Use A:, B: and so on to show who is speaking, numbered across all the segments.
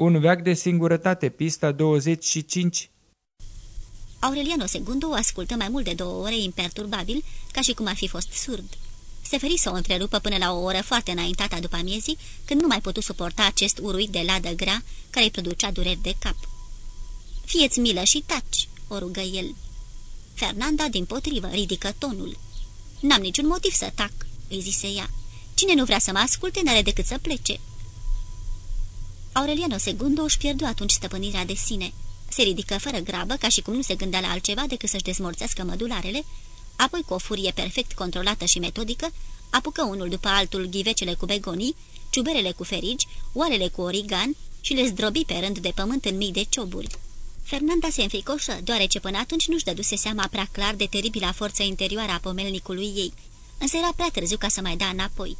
A: Un veac de singurătate, pista 25
B: Aureliano II o ascultă mai mult de două ore imperturbabil, ca și cum ar fi fost surd. Se feri să o întrerupă până la o oră foarte înaintată după amiezii, când nu mai putu suporta acest uruit de ladă grea care îi producea dureri de cap. Fieți milă și taci!" o rugă el. Fernanda, din potrivă, ridică tonul. N-am niciun motiv să tac," îi zise ea. Cine nu vrea să mă asculte, n-are decât să plece." Aureliano Segundo își pierdu atunci stăpânirea de sine. Se ridică fără grabă, ca și cum nu se gândea la altceva decât să-și dezmorțească mădularele, apoi cu o furie perfect controlată și metodică, apucă unul după altul ghivecele cu begonii, ciuberele cu ferigi, oalele cu origan și le zdrobi pe rând de pământ în mii de cioburi. Fernanda se înfricoșă, deoarece până atunci nu-și dăduse seama prea clar de teribila forță interioară a pomelnicului ei, însă era prea târziu ca să mai dea înapoi.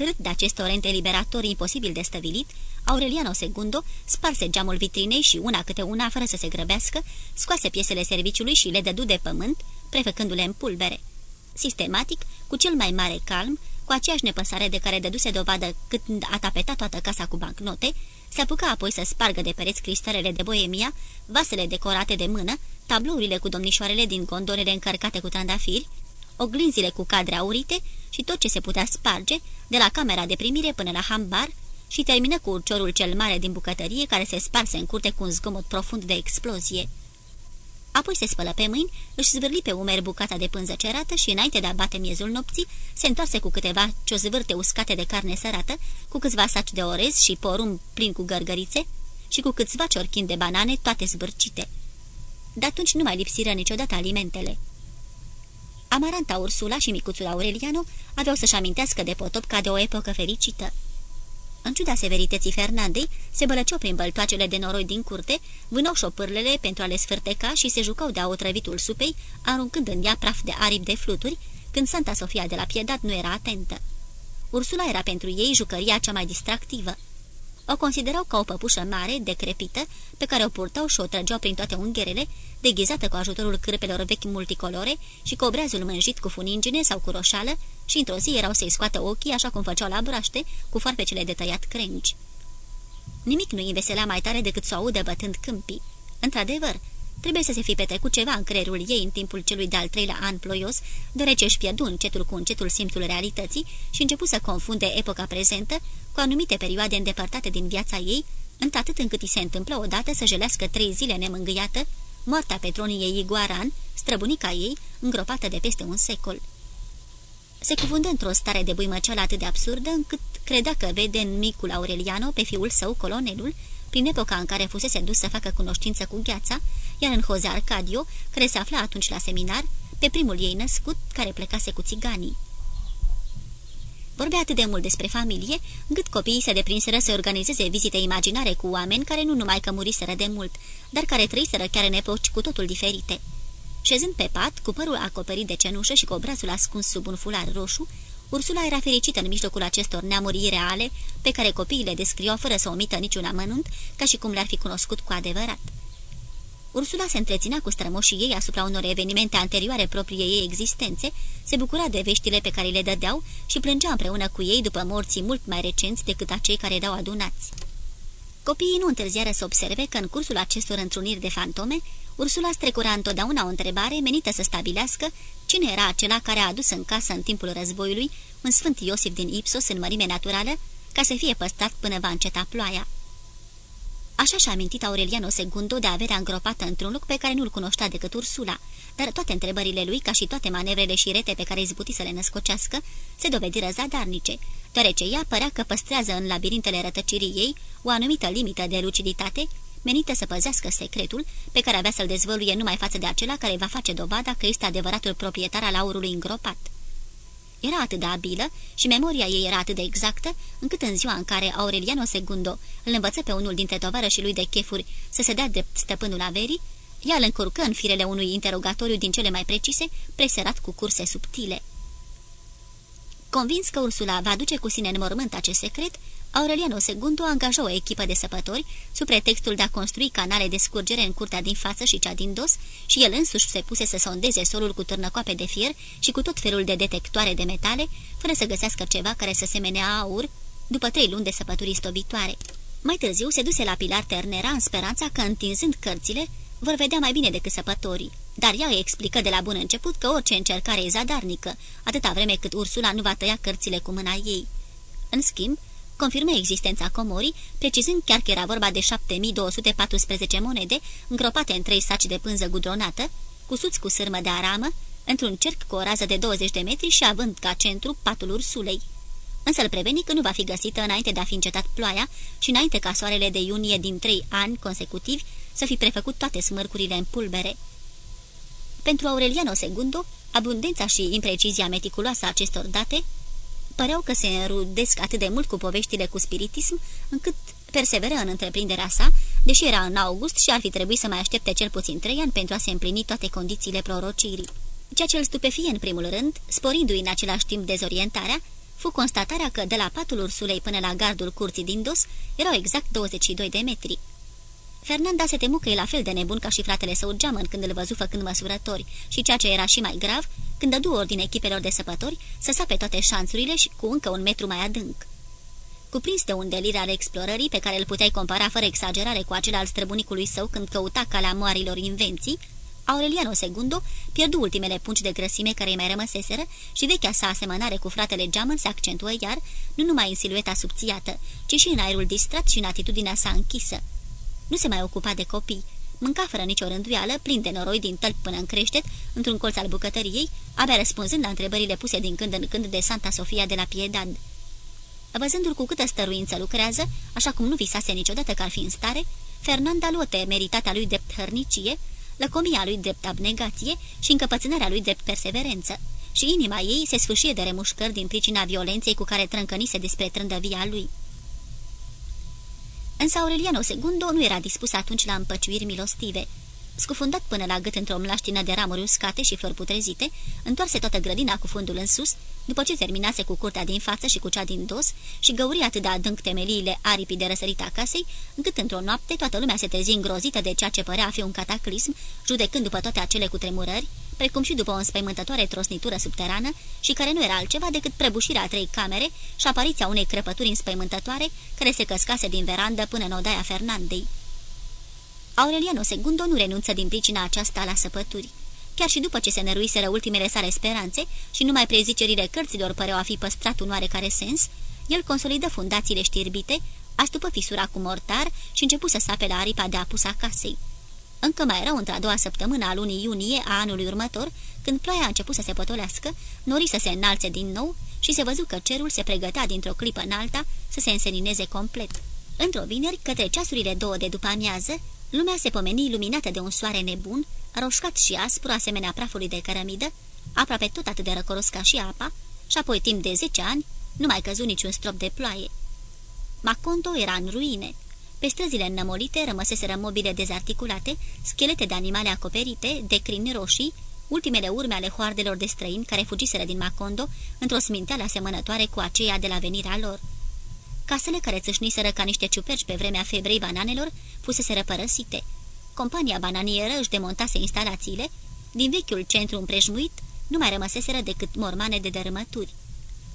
B: Târât de acest orent eliberator imposibil de stăvilit, Aureliano Segundo sparse geamul vitrinei și una câte una, fără să se grăbească, scoase piesele serviciului și le dădu de pământ, prefăcându-le în pulbere. Sistematic, cu cel mai mare calm, cu aceeași nepăsare de care dăduse dovadă când a tapetat toată casa cu bancnote, se apucă apoi să spargă de pereți cristalele de boemia, vasele decorate de mână, tablourile cu domnișoarele din gondolele încărcate cu trandafiri, oglinzile cu cadre aurite și tot ce se putea sparge, de la camera de primire până la hambar, și termină cu urciorul cel mare din bucătărie care se sparse în curte cu un zgomot profund de explozie. Apoi se spălă pe mâini, își zvârli pe umeri bucata de pânză cerată și, înainte de a bate miezul nopții, se întoarse cu câteva ciozvârte uscate de carne sărată, cu câțiva saci de orez și porum plin cu gărgărițe și cu câțiva ciorchini de banane, toate zbârcite. De atunci nu mai lipsiră niciodată alimentele. Amaranta Ursula și micuțul Aureliano aveau să-și amintească de potop ca de o epocă fericită. În ciuda severității Fernandei, se bălăceau prin băltoacele de noroi din curte, vânau șopârlele pentru a le sfârteca și se jucau de-a otrăvitul supei, aruncând în ea praf de aripi de fluturi, când Santa Sofia de la Piedat nu era atentă. Ursula era pentru ei jucăria cea mai distractivă. O considerau ca o păpușă mare, decrepită, pe care o purtau și o trăgeau prin toate ungherele, deghizată cu ajutorul cârpelor vechi multicolore și cu obrazul mânjit cu funingine sau cu roșală și într-o zi erau să-i scoată ochii așa cum făceau la braște, cu farfecele de tăiat crengi. Nimic nu-i înveselea mai tare decât să o audă bătând câmpii. Într-adevăr, trebuie să se fi petrecut ceva în creierul ei în timpul celui de-al treilea an ploios, deoarece își pierdu încetul cu încetul simțul realității și începu să confunde epoca prezentă cu anumite perioade îndepărtate din viața ei, într-atât încât îi se întâmplă odată să jelească trei zile nemângâiată, moartea Petroniei Iguaran, străbunica ei, îngropată de peste un secol. Se cuvândă într-o stare de buimăceală atât de absurdă, încât credea că vede în micul Aureliano pe fiul său, colonelul, prin epoca în care fusese dus să facă cunoștință cu gheața, iar în Jose Arcadio, care se afla atunci la seminar, pe primul ei născut, care plecase cu țiganii. Vorbea atât de mult despre familie, încât copiii se deprinseră să organizeze vizite imaginare cu oameni care nu numai că muriseră de mult, dar care trăiseră chiar în epoci cu totul diferite. Șezând pe pat, cu părul acoperit de cenușă și cu obrazul ascuns sub un fular roșu, Ursula era fericită în mijlocul acestor neamuri reale, pe care copiii le descriau fără să omită niciun amănunt, ca și cum le-ar fi cunoscut cu adevărat. Ursula se întreținea cu strămoșii ei asupra unor evenimente anterioare propriei ei existențe, se bucura de veștile pe care le dădeau și plângea împreună cu ei după morții mult mai recenți decât acei care erau adunați. Copiii nu întârziară să observe că în cursul acestor întruniri de fantome, Ursula strecura întotdeauna o întrebare menită să stabilească cine era acela care a adus în casă în timpul războiului un sfânt Iosif din Ipsos în mărime naturală, ca să fie păstrat până va înceta ploaia. Așa și-a amintit Aureliano Segundo de averea îngropată într-un loc pe care nu-l cunoștea decât Ursula, dar toate întrebările lui, ca și toate manevrele și rete pe care izbuti să le născocească, se dovediră zadarnice, deoarece ea părea că păstrează în labirintele rătăcirii ei o anumită limită de luciditate, menită să păzească secretul pe care avea să-l dezvăluie numai față de acela care va face dovada că este adevăratul proprietar al aurului îngropat. Era atât de abilă și memoria ei era atât de exactă, încât în ziua în care Aureliano Segundo îl învăță pe unul dintre tovarășii lui de chefuri să se dea drept stăpânul averii, ea îl încurcă în firele unui interogatoriu din cele mai precise, preserat cu curse subtile. Convins că Ursula va duce cu sine în mormânt acest secret, Aureliano II angajă o echipă de săpători sub pretextul de a construi canale de scurgere în curtea din față și cea din dos și el însuși se puse să sondeze solul cu târnăcoape de fier și cu tot felul de detectoare de metale, fără să găsească ceva care să semene aur, după trei luni de săpături stovitoare. Mai târziu se duse la Pilar Ternera în speranța că, întinzând cărțile, vor vedea mai bine decât săpătorii, dar ea îi explică de la bun început că orice încercare e zadarnică, atâta vreme cât Ursula nu va tăia cărțile cu mâna ei. În schimb, confirmă existența comorii, precizând chiar că era vorba de 7214 monede, îngropate în trei saci de pânză gudronată, cusuți cu sârmă de aramă, într-un cerc cu o rază de 20 de metri și având ca centru patul ursulei. Însă îl preveni că nu va fi găsită înainte de a fi încetat ploaia și înainte ca soarele de iunie din trei ani consecutivi să fi prefăcut toate smârcurile în pulbere. Pentru Aureliano II, abundența și imprecizia meticuloasă a acestor date păreau că se înrudesc atât de mult cu poveștile cu spiritism, încât perseveră în întreprinderea sa, deși era în august și ar fi trebuit să mai aștepte cel puțin trei ani pentru a se împlini toate condițiile prorocirii. Ceea ce îl stupefie în primul rând, sporindu-i în același timp dezorientarea, fu constatarea că de la patul ursulei până la gardul curții din dos erau exact 22 de metri. Fernanda se temu că e la fel de nebun ca și fratele său geamăn când îl văzu făcând măsurători și ceea ce era și mai grav, când dădu ordine echipelor de săpători să sape toate șanțurile și cu încă un metru mai adânc. Cuprins de un delir al explorării pe care îl puteai compara fără exagerare cu acela al străbunicului său când căuta calea moarilor invenții, Aureliano II pierdu ultimele pungi de grăsime care îi mai rămăseseră și vechea sa asemănare cu fratele Geamăn se accentuă iar, nu numai în silueta subțiată, ci și în aerul distrat și în atitudinea sa închisă. Nu se mai ocupa de copii. Mânca fără nicio rânduială, plin de noroi din tălpi până în creștet, într-un colț al bucătăriei, abia răspunzând la întrebările puse din când în când de Santa Sofia de la Piedad. Văzându-l cu câtă stăruință lucrează, așa cum nu visase niciodată că ar fi în stare, Fernanda luă temeritatea lui de hărnicie, lăcomia lui drept abnegație și încăpățânarea lui drept perseverență, și inima ei se sfâșie de remușcări din pricina violenței cu care trâncănise despre trândăvia lui. Însă Aureliano II nu era dispus atunci la împăciuiri milostive. Scufundat până la gât într-o mlaștină de ramuri uscate și flori putrezite, întoarse toată grădina cu fundul în sus, după ce terminase cu curtea din față și cu cea din dos și găuri atât de adânc temeliile aripii de răsărit a casei, încât într-o noapte toată lumea se trezi îngrozită de ceea ce părea a fi un cataclism, judecând după toate acele cutremurări, precum și după o înspăimântătoare trosnitură subterană și care nu era altceva decât prăbușirea a trei camere și apariția unei crăpături înspăimântătoare care se căscase din verandă până în odaia Fernandei. Aureliano II nu renunță din pricina aceasta la săpături. Chiar și după ce se năruiseră ultimele sale speranțe și numai prezicerile cărților păreau a fi păstrat un oarecare sens, el consolidă fundațiile știrbite, astupă fisura cu mortar și începu să sape la aripa de apus a casei. Încă mai era într-a doua săptămână a lunii iunie a anului următor, când ploaia a început să se potolească, nori să se înalțe din nou și se văzu că cerul se pregătea dintr-o clipă în alta să se însenineze complet. Într-o vineri, către ceasurile două de după amiază, lumea se pomeni iluminată de un soare nebun, roșcat și aspru asemenea prafului de cărămidă, aproape tot atât de răcoros ca și apa, și apoi timp de zece ani nu mai căzu niciun strop de ploaie. Macondo era în ruine. Pe străzile înnămolite rămăseseră mobile dezarticulate, schelete de animale acoperite, de crini roșii, ultimele urme ale hoardelor de străini care fugiseră din Macondo într-o sminteală asemănătoare cu aceea de la venirea lor. Casele care țâșniseră ca niște ciuperci pe vremea febrei bananelor fuseseră părăsite. Compania bananieră își demontase instalațiile, din vechiul centru împrejmuit nu mai rămăseseră decât mormane de dărâmături.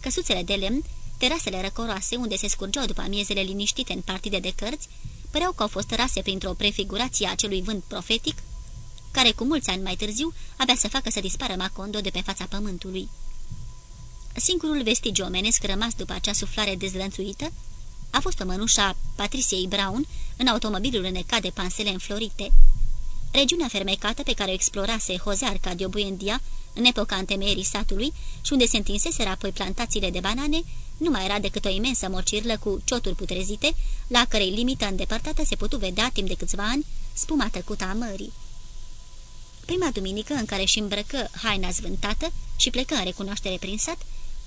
B: Căsuțele de lemn, terasele răcoroase unde se scurgeau după amiezele liniștite în partide de cărți, păreau că au fost rase printr-o prefigurație a acelui vânt profetic, care cu mulți ani mai târziu avea să facă să dispară Macondo de pe fața pământului. Singurul vestigiu omenesc rămas după acea suflare dezlănțuită a fost mănușa Patriciei Brown în automobilul înecat de pansele înflorite. Regiunea fermecată pe care o explorase Jose Arcadio Buendia în epoca întemeierii satului și unde se întinseseră apoi plantațiile de banane, nu mai era decât o imensă mocirlă cu cioturi putrezite, la cărei limită îndepărtată se putu vedea timp de câțiva ani spuma tăcută a mării. Prima duminică în care și îmbrăcă haina zvântată și plecă în recunoaștere prin sat,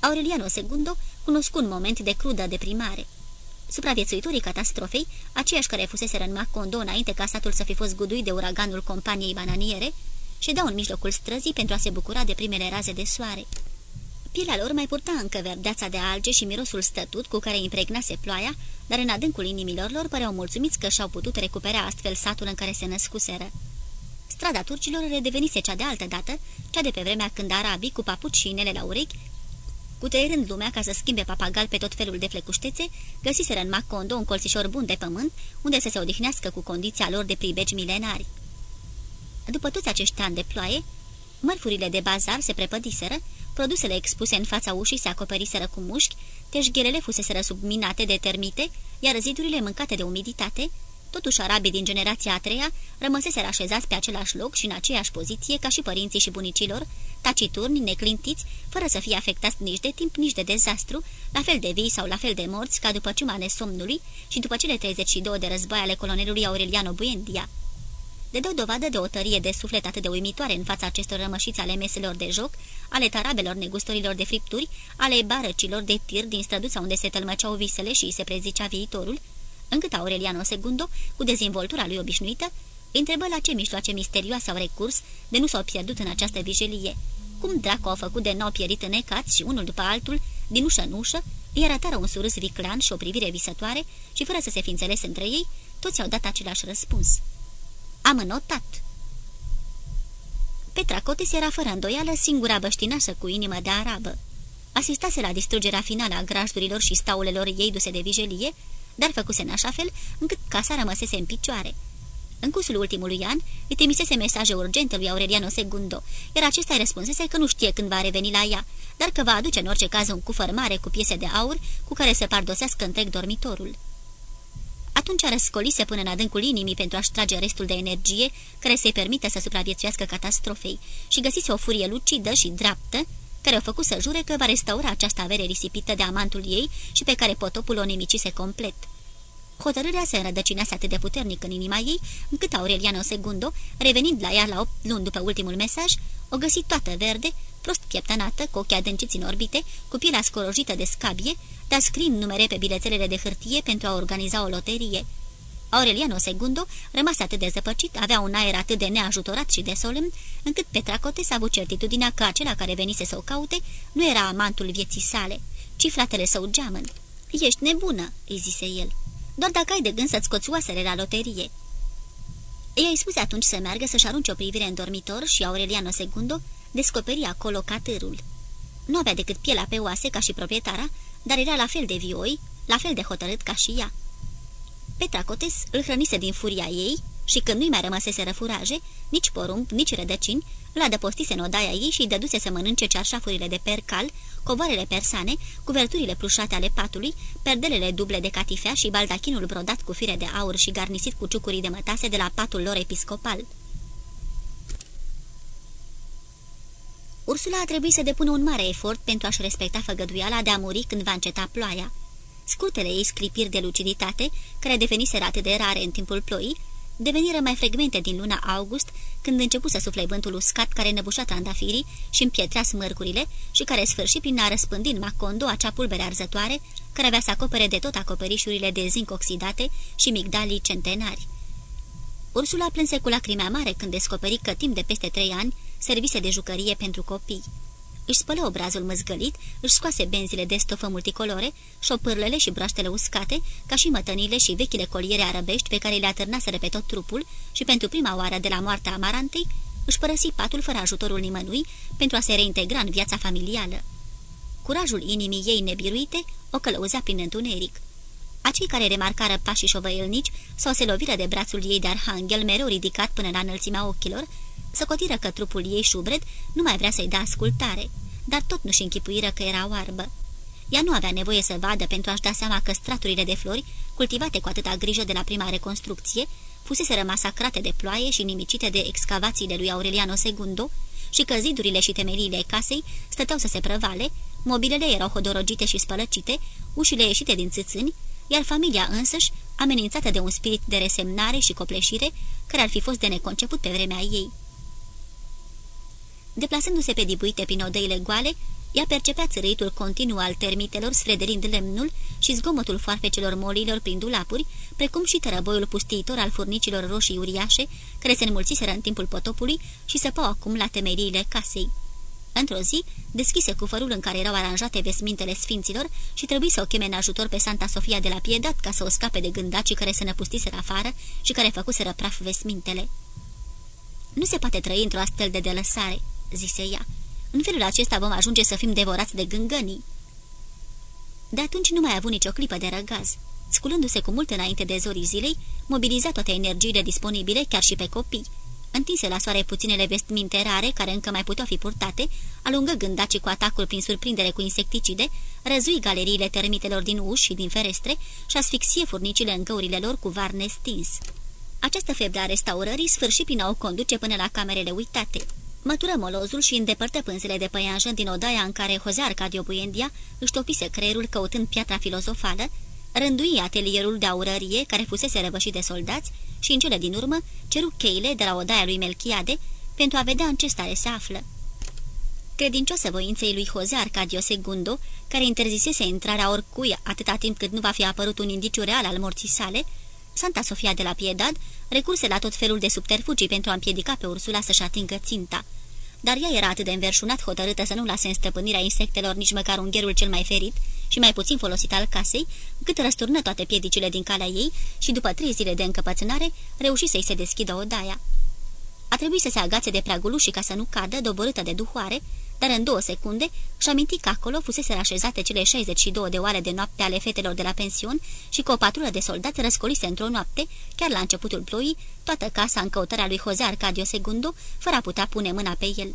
B: Aureliano II cunoscu un moment de crudă deprimare. Supraviețuitorii catastrofei, aceiași care fuseseră în Macondo înainte ca satul să fi fost guduit de uraganul companiei bananiere, ședeau în mijlocul străzii pentru a se bucura de primele raze de soare. Pielea lor mai purta încă verdeața de alge și mirosul stătut cu care impregnase ploaia, dar în adâncul inimilor lor păreau mulțumiți că și-au putut recupera astfel satul în care se născuseră. Strada turcilor redevenise cea de altă dată, cea de pe vremea când arabii, cu papuci și inele la urechi, Cutreierând lumea ca să schimbe papagal pe tot felul de flecuștețe, găsiseră în Macondo un colțișor bun de pământ, unde să se odihnească cu condiția lor de pribegi milenari. După toți acești ani de ploaie, mărfurile de bazar se prepădiseră, produsele expuse în fața ușii se acoperiseră cu mușchi, teșghelele fuseseră subminate de termite, iar zidurile mâncate de umiditate, Totuși, arabii din generația a treia rămăseseră așezați pe același loc și în aceeași poziție ca și părinții și bunicilor, taciturni, neclintiți, fără să fie afectați nici de timp, nici de dezastru, la fel de vii sau la fel de morți ca după ciuma somnului și după cele 32 de război ale colonelului Aureliano Buendia. De dă dovadă de o tărie de suflet atât de uimitoare în fața acestor rămășiți ale meselor de joc, ale tarabelor negustorilor de fripturi, ale barăcilor de tir din străduța unde se tălmăceau visele și se prezicea viitorul, încât Aureliano Segundo, cu dezvoltura lui obișnuită, întrebă la ce mișloace misterioase au recurs de nu s-au pierdut în această vijelie. Cum dracu au făcut de nou pierit înecați și unul după altul, din ușă în ușă, îi arătară un surâs viclan și o privire visătoare și, fără să se fi înțeles între ei, toți au dat același răspuns. Am înotat. Petra Cotis era fără îndoială singura băștinașă cu inimă de arabă. Asistase la distrugerea finală a grajdurilor și staulelor ei duse de vijelie, dar făcuse în așa fel încât casa rămăsese în picioare. În cursul ultimului an, îi trimisese mesaje urgente lui Aureliano Segundo, iar acesta îi răspunsese că nu știe când va reveni la ea, dar că va aduce în orice caz un cufăr mare cu piese de aur cu care să pardosească întreg dormitorul. Atunci răscolise până în adâncul inimii pentru a-și trage restul de energie care să-i permită să supraviețuiască catastrofei și găsise o furie lucidă și dreaptă care o făcut să jure că va restaura această avere risipită de amantul ei și pe care potopul o nemicise complet. Hotărârea se înrădăcinease atât de puternic în inima ei, încât Aureliano Segundo, revenind la ea la opt luni după ultimul mesaj, o găsit toată verde, prost pieptănată, cu ochii adânciți în orbite, cu pielea scorojită de scabie, dar scriind numere pe bilețelele de hârtie pentru a organiza o loterie. Aureliano II, rămas atât de zăpăcit, avea un aer atât de neajutorat și de solemn, încât Petracote s-a avut certitudinea că acela care venise să o caute nu era amantul vieții sale, ci fratele său geamăn. Ești nebună," îi zise el, doar dacă ai de gând să-ți scoți oasele la loterie." I-ai spus atunci să meargă să-și arunce o privire în dormitor și Aureliano II descoperi acolo catârul. Nu avea decât pielea pe oase ca și proprietara, dar era la fel de vioi, la fel de hotărât ca și ea. Petra Cotes îl hrănise din furia ei și când nu-i mai rămăsese răfuraje, nici porumb, nici rădăcini, îl adăpostise în odaia ei și îi dăduse să mănânce cearșafurile de percal, covoarele persane, cuverturile plușate ale patului, perdelele duble de catifea și baldachinul brodat cu fire de aur și garnisit cu ciucurii de mătase de la patul lor episcopal. Ursula a trebuit să depună un mare efort pentru a-și respecta făgăduiala de a muri când va înceta ploaia. Scurtele ei sclipiri de luciditate, care deveniseră atât de rare în timpul ploii, deveniră mai frecvente din luna august, când începu să sufle vântul uscat care năbușa trandafirii și împietra smărcurile și care sfârși prin a răspândi în Macondo acea pulbere arzătoare, care avea să acopere de tot acoperișurile de zinc oxidate și migdalii centenari. Ursula plânse cu lacrimea mare când descoperi că timp de peste trei ani servise de jucărie pentru copii își spălă obrazul măzgălit, își scoase benzile de stofă multicolore, șopârlele și broaștele uscate, ca și mătănile și vechile coliere arăbești pe care le atârnaseră pe tot trupul și pentru prima oară de la moartea amarantei, își părăsi patul fără ajutorul nimănui pentru a se reintegra în viața familială. Curajul inimii ei nebiruite o călăuzea prin întuneric. Acei care remarcară pașii șovăielnici sau se loviră de brațul ei de arhanghel mereu ridicat până la înălțimea ochilor, Socotiră că trupul ei șubred nu mai vrea să-i dea ascultare, dar tot nu-și închipuiră că era oarbă. Ea nu avea nevoie să vadă pentru a-și da seama că straturile de flori, cultivate cu atâta grijă de la prima reconstrucție, fuseseră masacrate de ploaie și nimicite de excavațiile lui Aureliano II și că zidurile și temeliile casei stăteau să se prăvale, mobilele erau hodorogite și spălăcite, ușile ieșite din țâțâni, iar familia însăși, amenințată de un spirit de resemnare și copleșire, care ar fi fost de neconceput pe vremea ei. Deplasându-se pe dibuite prin odăile goale, ea percepea țărâitul continuu al termitelor sfrederind lemnul și zgomotul foarfecelor molilor prin dulapuri, precum și tărăboiul pustiitor al furnicilor roșii uriașe, care se înmulțiseră în timpul potopului și săpau acum la temeriile casei. Într-o zi, deschise cufărul în care erau aranjate vesmintele sfinților și trebuie să o cheme în ajutor pe Santa Sofia de la Piedat ca să o scape de gândacii care se năpustiseră afară și care făcuseră praf vesmintele. Nu se poate trăi într-o astfel de delăsare," zise ea. În felul acesta vom ajunge să fim devorați de gângănii. De atunci nu mai a avut nicio clipă de răgaz. Sculându-se cu mult înainte de zorii zilei, mobiliza toate energiile disponibile, chiar și pe copii. Întinse la soare puținele vestminte rare, care încă mai puteau fi purtate, alungă gândacii cu atacul prin surprindere cu insecticide, răzui galeriile termitelor din uși și din ferestre și asfixie furnicile în găurile lor cu varne stins. Această febră a restaurării sfârși prin a o conduce până la camerele uitate. Mătură molozul și îndepărtă pânzele de păianjă din odaia în care Jose Arcadio Buendia își topise creierul căutând piatra filozofală, rândui atelierul de aurărie care fusese răvășit de soldați și, în cele din urmă, ceru cheile de la odaia lui Melchiade pentru a vedea în ce stare se află. Credincioasă voinței lui Jose Arcadio Segundo, care interzisese intrarea oricui atâta timp cât nu va fi apărut un indiciu real al morții sale, Santa Sofia de la Piedad recurse la tot felul de subterfugii pentru a împiedica pe Ursula să-și atingă ținta. Dar ea era atât de înverșunat hotărâtă să nu lase în stăpânirea insectelor nici măcar ungherul cel mai ferit și mai puțin folosit al casei, cât răsturnă toate piedicile din calea ei și, după trei zile de încăpățânare, reuși să-i se deschidă odaia. A trebuit să se agațe de pragul ușii ca să nu cadă, doborâtă de duhoare, dar în două secunde și aminti că acolo fusese așezate cele 62 de oare de noapte ale fetelor de la pension și că o patrulă de soldați răscolise într-o noapte, chiar la începutul ploii, toată casa în căutarea lui Jose Arcadio Segundo, fără a putea pune mâna pe el.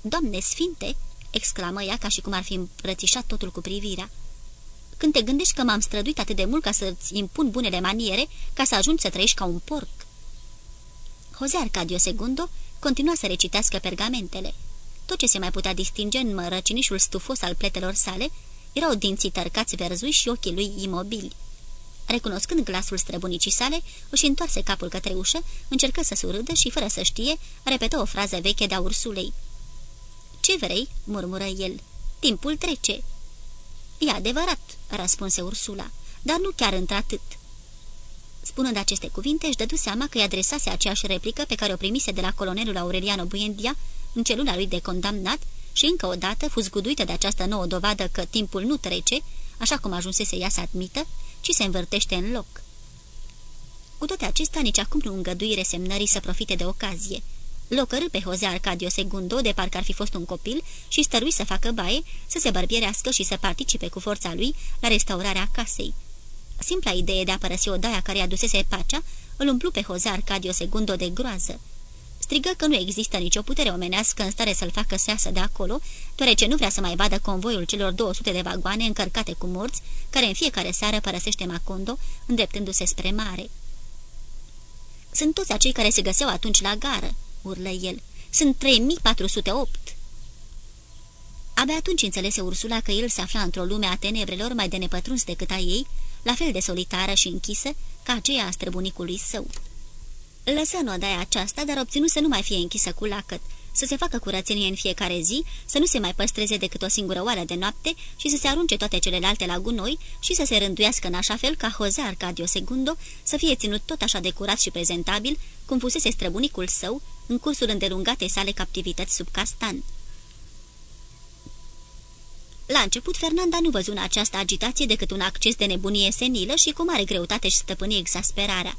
B: Doamne sfinte!" exclamă ea ca și cum ar fi îmbrățișat totul cu privirea. Când te gândești că m-am străduit atât de mult ca să-ți impun bunele maniere, ca să ajungi să trăiești ca un porc." Jose Arcadio Segundo continua să recitească pergamentele. Tot ce se mai putea distinge în mărăcinișul stufos al pletelor sale erau dinții tărcați verzui și ochii lui imobili. Recunoscând glasul străbunicii sale, își întoarse capul către ușă, încercă să surâdă și, fără să știe, repetă o frază veche de-a ursulei. Ce vrei?" murmură el. Timpul trece." E adevărat," răspunse Ursula, dar nu chiar într-atât." Spunând aceste cuvinte, își dădu seama că îi adresase aceeași replică pe care o primise de la colonelul Aureliano Buendia în celula lui de condamnat și încă o dată fu zguduită de această nouă dovadă că timpul nu trece, așa cum ajunsese ea să admită, ci se învârtește în loc. Cu toate acestea, nici acum nu îngădui resemnării să profite de ocazie. Locărâ pe Jose Arcadio Segundo, de parcă ar fi fost un copil, și stărui să facă baie, să se bărbierească și să participe cu forța lui la restaurarea casei. Simpla idee de a părăsi odaia care adusese pacea îl umplu pe Jose Arcadio Segundo de groază strigă că nu există nicio putere omenească în stare să-l facă să iasă de acolo, deoarece nu vrea să mai vadă convoiul celor 200 de vagoane încărcate cu morți, care în fiecare seară părăsește Macondo, îndreptându-se spre mare. Sunt toți acei care se găseau atunci la gară," urlă el. Sunt 3408." Abia atunci înțelese Ursula că el se afla într-o lume a tenebrelor mai de nepătruns decât a ei, la fel de solitară și închisă ca aceea a străbunicului său. Lăsă în odaia aceasta, dar obținu să nu mai fie închisă cu lacăt, să se facă curățenie în fiecare zi, să nu se mai păstreze decât o singură oară de noapte și să se arunce toate celelalte la gunoi și să se rânduiască în așa fel ca Jose Arcadio Segundo să fie ținut tot așa de curat și prezentabil cum fusese străbunicul său în cursul îndelungatei sale captivități sub castan. La început, Fernanda nu văzu în această agitație decât un acces de nebunie senilă și cu mare greutate și stăpâni exasperarea.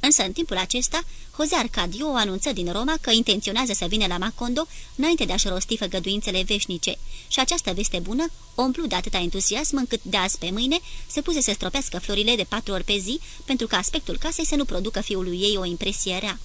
B: Însă, în timpul acesta, Jose Arcadio o anunță din Roma că intenționează să vină la Macondo înainte de a-și rosti făgăduințele veșnice și această veste bună o umplu de atâta entuziasm încât de azi pe mâine se puse să stropească florile de patru ori pe zi pentru ca aspectul casei să nu producă fiului ei o impresie rea.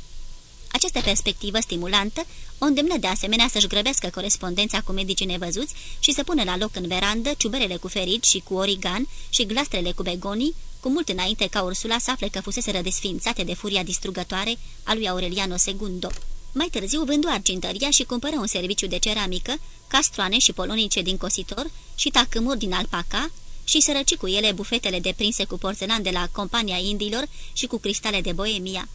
B: Această perspectivă stimulantă o îndemnă de asemenea să-și grăbească corespondența cu medicii nevăzuți și să pună la loc în verandă ciuberele cu ferit și cu origan și glastrele cu begonii, cu mult înainte ca Ursula să afle că fusese desfințate de furia distrugătoare a lui Aureliano II. Mai târziu vându argintăria și cumpără un serviciu de ceramică, castroane și polonice din cositor și tacâmuri din alpaca și sărăci cu ele bufetele deprinse cu porțelan de la compania Indilor și cu cristale de Boemia.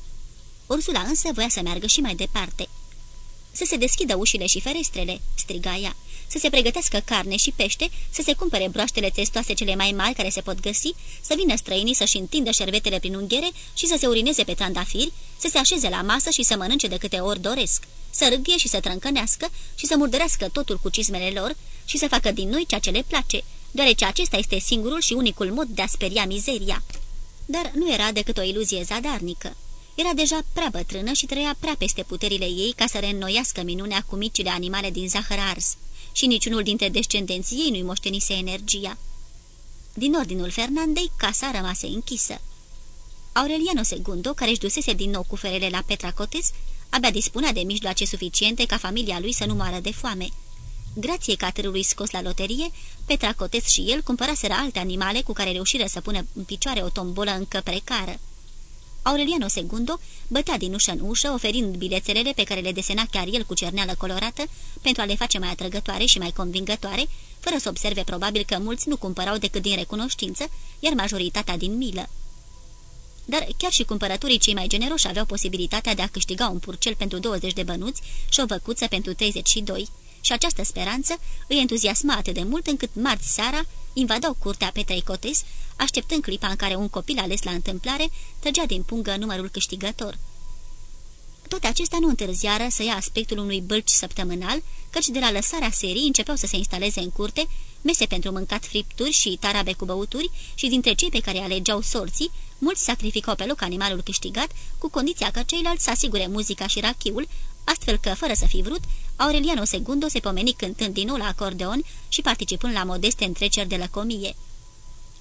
B: Ursula însă voia să meargă și mai departe. Să se deschidă ușile și ferestrele, striga ea, să se pregătească carne și pește, să se cumpere broaștele testoase cele mai mari care se pot găsi, să vină străinii să-și întindă șervetele prin unghiere și să se urineze pe trandafiri, să se așeze la masă și să mănânce de câte ori doresc, să râghe și să trâncănească și să murdărească totul cu cizmele lor și să facă din noi ceea ce le place, deoarece acesta este singurul și unicul mod de a speria mizeria. Dar nu era decât o iluzie zadarnică Era deja prea bătrână și trăia prea peste puterile ei ca să reînnoiască minunea cu micile animale din zahăr ars și niciunul dintre descendenții ei nu-i moștenise energia. Din ordinul Fernandei, casa rămase închisă. Aureliano Segundo, care își dusese din nou cuferele la Petra Cotes, abia dispunea de mijloace suficiente ca familia lui să nu moară de foame. Grație caterului scos la loterie, Petra Cotes și el cumpăraseră alte animale cu care reușiră să pună în picioare o tombolă încă precară. Aureliano Segundo bătea din ușă în ușă, oferind bilețelele pe care le desena chiar el cu cerneală colorată, pentru a le face mai atrăgătoare și mai convingătoare, fără să observe probabil că mulți nu cumpărau decât din recunoștință, iar majoritatea din milă. Dar chiar și cumpărătorii cei mai generoși aveau posibilitatea de a câștiga un purcel pentru 20 de bănuți și o văcuță pentru 32, și această speranță îi entuziasma atât de mult încât marți seara invadau curtea Petrei Cotes, așteptând clipa în care un copil ales la întâmplare trăgea din pungă numărul câștigător. Toate acestea nu întârziară să ia aspectul unui bălci săptămânal, căci de la lăsarea serii începeau să se instaleze în curte mese pentru mâncat fripturi și tarabe cu băuturi și dintre cei pe care alegeau sorții, mulți sacrificau pe loc animalul câștigat, cu condiția că ceilalți să asigure muzica și rachiul, astfel că, fără să fi vrut, Aureliano Segundo se pomeni cântând din nou la acordeon și participând la modeste întreceri de lăcomie.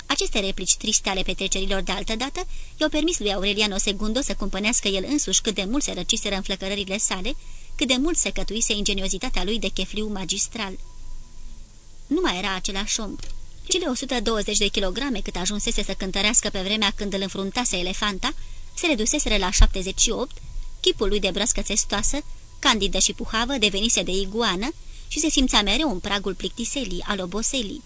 B: Aceste replici triste ale petrecerilor de altă dată i-au permis lui Aureliano Segundo să cumpănească el însuși cât de mult se răciseră în flăcărările sale, cât de mult se cătuise ingeniozitatea lui de chefliu magistral. Nu mai era același om. Cele 120 de kilograme cât ajunsese să cântărească pe vremea când îl înfruntase elefanta, se reduseseră la 78, chipul lui de brăscă țestoasă, candidă și puhavă, devenise de iguană și se simțea mereu în pragul plictiselii, al oboselii.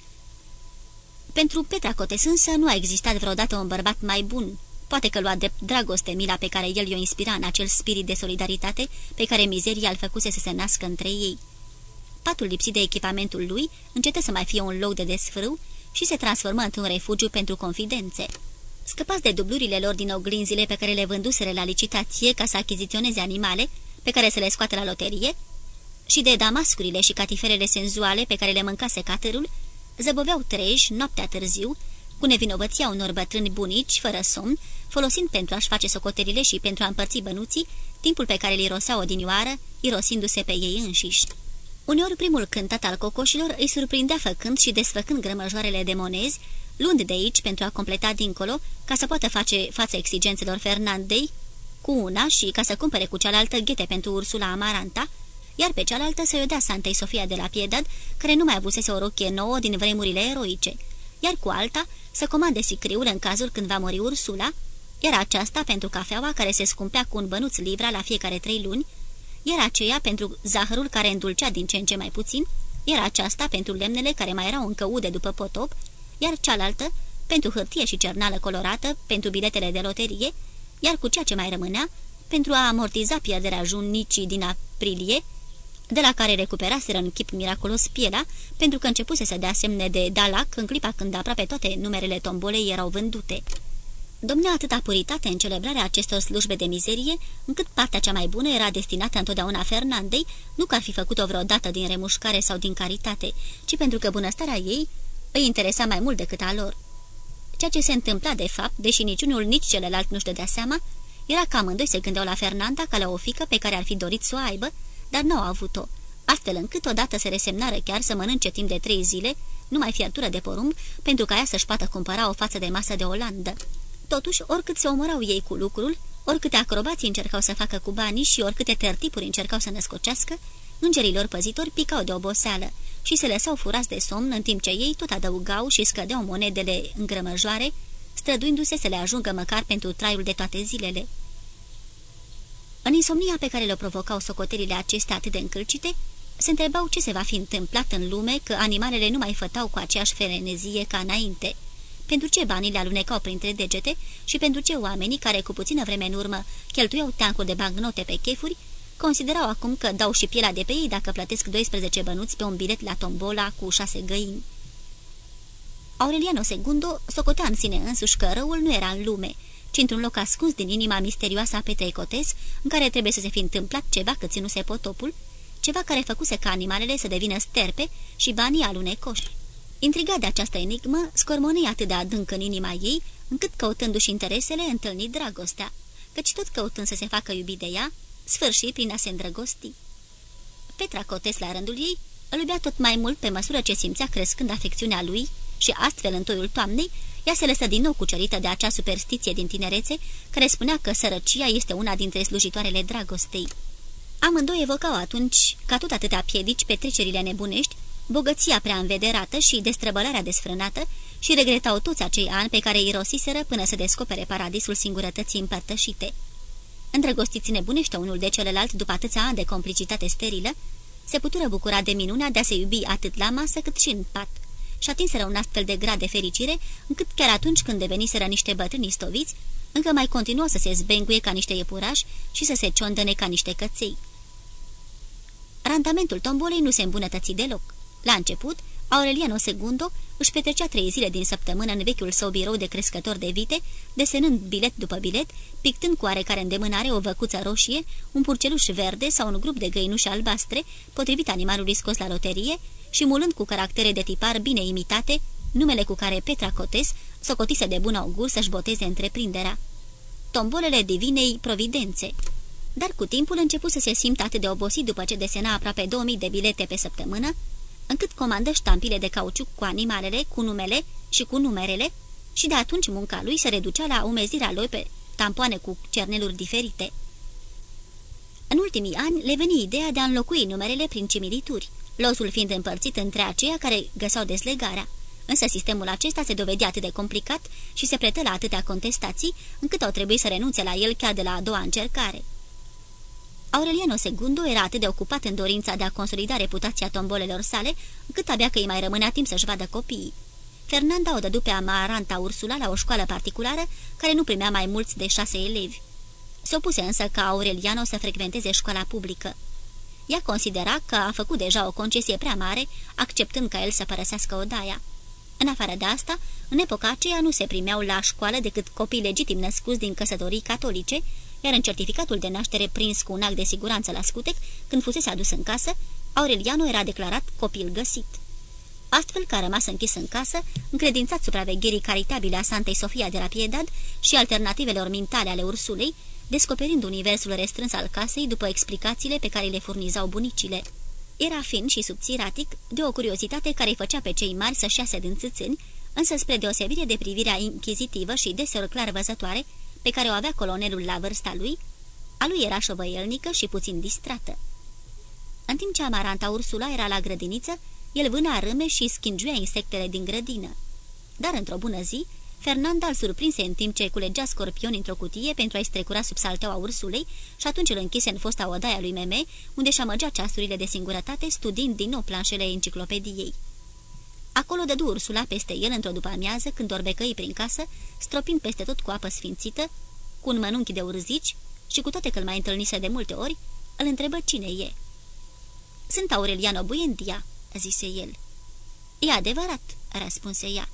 B: Pentru Petra Cotes însă nu a existat vreodată un bărbat mai bun. Poate că lua de dragoste mila pe care el i-o inspira în acel spirit de solidaritate pe care mizeria îl făcuse să se nască între ei. Patul lipsit de echipamentul lui încetă să mai fie un loc de desfrâu și se transformă într-un refugiu pentru confidențe. Scăpați de dublurile lor din oglinzile pe care le vânduseră la licitație ca să achiziționeze animale, pe care să le scoată la loterie, și de damascurile și catiferele senzuale pe care le mâncase catărul, zăboveau treji noaptea târziu, cu nevinovăția unor bătrâni bunici, fără somn, folosind pentru a-și face socoterile și pentru a împărți bănuții, timpul pe care îl iroseau odinioară, irosindu-se pe ei înșiși. Uneori primul cântat al cocoșilor îi surprindea făcând și desfăcând grămăjoarele de monezi, luând de aici pentru a completa dincolo, ca să poată face față exigențelor Fernandei, cu una și ca să cumpere cu cealaltă ghete pentru Ursula Amaranta, iar pe cealaltă să-i dea Santei Sofia de la Piedad, care nu mai avusese o rochie nouă din vremurile eroice, iar cu alta să comande sicriul în cazul când va mori Ursula, era aceasta pentru cafeaua care se scumpea cu un bănuț livra la fiecare trei luni, era aceea pentru zahărul care îndulcea din ce în ce mai puțin, era aceasta pentru lemnele care mai erau încă ude după potop, iar cealaltă pentru hârtie și cernală colorată, pentru biletele de loterie, iar cu ceea ce mai rămânea, pentru a amortiza pierderea junicii din aprilie, de la care recuperaseră în chip miraculos pielea, pentru că începuse să dea semne de dalac în clipa când aproape toate numerele tombolei erau vândute. Domnea atâta puritate în celebrarea acestor slujbe de mizerie, încât partea cea mai bună era destinată întotdeauna Fernandei, nu că ar fi făcut-o vreodată din remușcare sau din caritate, ci pentru că bunăstarea ei îi interesa mai mult decât a lor. Ceea ce se întâmpla de fapt, deși niciunul, nici celălalt nu-și dădea seama, era că amândoi se gândeau la Fernanda ca la o fică pe care ar fi dorit să o aibă, dar nu au avut-o, astfel încât odată se resemnară chiar să mănânce timp de trei zile, numai fiertură de porumb, pentru ca ea să-și poată cumpăra o față de masă de Olandă. Totuși, oricât se omorau ei cu lucrul, oricâte acrobații încercau să facă cu banii și oricâte tertipuri încercau să născocească, îngerilor păzitori picau de oboseală și se lăsau furați de somn în timp ce ei tot adăugau și scădeau monedele în grămăjoare, străduindu-se să le ajungă măcar pentru traiul de toate zilele. În insomnia pe care le provocau socotelile acestea atât de încălcite, se întrebau ce se va fi întâmplat în lume că animalele nu mai fătau cu aceeași ferenezie ca înainte. Pentru ce banii le alunecau printre degete și pentru ce oamenii care cu puțină vreme în urmă cheltuiau teancuri de bancnote pe chefuri, considerau acum că dau și pielea de pe ei dacă plătesc 12 bănuți pe un bilet la tombola cu șase găini. Aureliano Segundo socotea în sine însuși că răul nu era în lume, ci într-un loc ascuns din inima misterioasă a Petrei Cotes, în care trebuie să se fi întâmplat ceva că ținuse potopul, ceva care făcuse ca animalele să devină sterpe și banii alunecoși. Intrigat de această enigmă, scormonei atât de adânc în inima ei, încât căutându-și interesele, întâlni dragostea. căci tot căutând să se facă iubit de ea, sfârși prin a se îndrăgosti. Petra Cotes, la rândul ei, îl iubea tot mai mult pe măsură ce simțea crescând afecțiunea lui și astfel în toiul toamnei, ea se lăsă din nou cucerită de acea superstiție din tinerețe, care spunea că sărăcia este una dintre slujitoarele dragostei. Amândoi evocau atunci, ca tot atâtea piedici, petrecerile nebunești, bogăția prea învederată și destrăbălarea desfrânată și regretau toți acei ani pe care îi rosiseră până să descopere paradisul singurătății împărtășite. Îndrăgostiți nebunește unul de celălalt după atâția ani de complicitate sterilă, se putură bucura de minunea de a se iubi atât la masă cât și în pat și atinseră un astfel de grad de fericire, încât chiar atunci când deveniseră niște bătrâni stoviți, încă mai continuă să se zbenguie ca niște iepurași și să se ciondăne ca niște căței. Randamentul tombolei nu se îmbunătăți deloc. La început, Aureliano Segundo își petrecea trei zile din săptămână în vechiul său birou de crescător de vite, desenând bilet după bilet, pictând cu oarecare îndemânare o văcuță roșie, un purceluș verde sau un grup de găinuși albastre, potrivit animalului scos la loterie, și mulând cu caractere de tipar bine imitate, numele cu care Petra Cotes socotise de bun augur să-și boteze întreprinderea. Tombolele divinei providențe. Dar cu timpul început să se simtă atât de obosit după ce desena aproape 2000 de bilete pe săptămână, încât comandă ștampile de cauciuc cu animalele, cu numele și cu numerele, și de atunci munca lui se reducea la umezirea lui pe tampoane cu cerneluri diferite. În ultimii ani le veni ideea de a înlocui numerele prin similituri, losul fiind împărțit între aceia care găseau deslegarea. Însă sistemul acesta se dovedea atât de complicat și se pretă la atâtea contestații, încât au trebuit să renunțe la el chiar de la a doua încercare. Aureliano Segundo era atât de ocupat în dorința de a consolida reputația tombolelor sale, încât abia că îi mai rămânea timp să-și vadă copiii. Fernanda o dădu pe Amaranta Ursula la o școală particulară, care nu primea mai mulți de șase elevi. Se opuse însă ca Aureliano să frecventeze școala publică. Ea considera că a făcut deja o concesie prea mare, acceptând ca el să părăsească odaia. În afară de asta, în epoca aceea nu se primeau la școală decât copii legitim născuți din căsătorii catolice, iar în certificatul de naștere prins cu un act de siguranță la scutec, când fusese adus în casă, Aureliano era declarat copil găsit. Astfel că a rămas închis în casă, încredințat supravegherii caritabile a Santei Sofia de la Piedad și alternativelor mintale ale ursulei, descoperind universul restrâns al casei după explicațiile pe care le furnizau bunicile. Era fin și subțiratic, de o curiozitate care îi făcea pe cei mari să-și iasă din țâțâni, însă spre deosebire de privirea inchizitivă și deseori clar văzătoare, pe care o avea colonelul la vârsta lui, a lui era șovăielnică și puțin distrată. În timp ce Amaranta Ursula era la grădiniță, el vâna râme și schingiuia insectele din grădină. Dar într-o bună zi, Fernanda îl surprinse în timp ce culegea scorpioni într-o cutie pentru a-i strecura sub salteaua ursulei și atunci îl închise în fosta odaia lui Meme, unde și amăgea ceasurile de singurătate, studiind din nou planșele enciclopediei. Acolo dădu Ursula peste el într-o după-amiază, când orbecăi prin casă, stropind peste tot cu apă sfințită, cu un mănunchi de urzici și cu toate că îl mai întâlnise de multe ori, îl întrebă cine e. Sunt Aureliano Buendia," zise el. E adevărat," răspunse ea.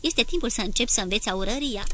B: Este timpul să încep să înveți aurăria."